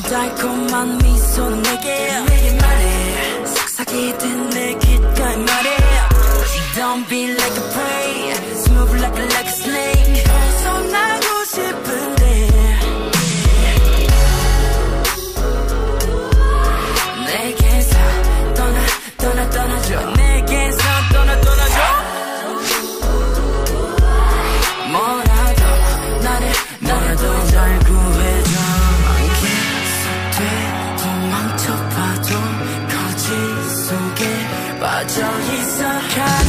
너의 달콤한 미소 내게. 내게 早已散开。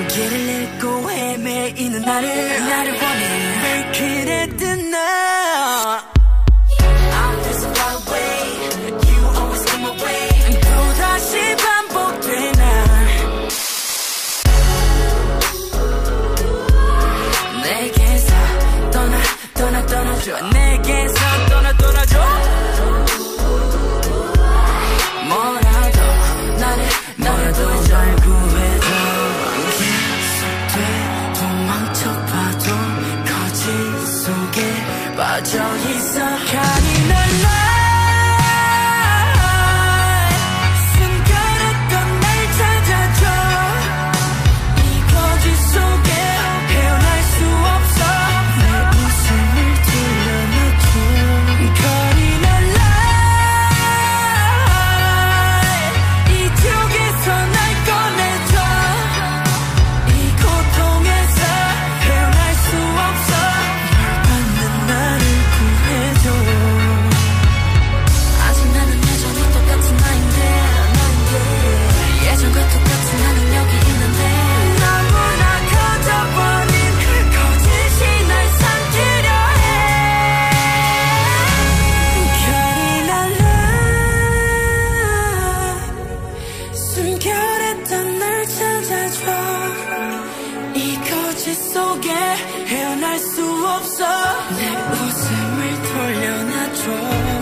난 길을 잃고 헤매이는 나를 나를 원해. 왜 그래 뜨나? 내게서 떠나 떠나 떠나줘. 빠져 있어. 가리 날 속에 헤어날 수 없어. 내 웃음을 돌려놔줘.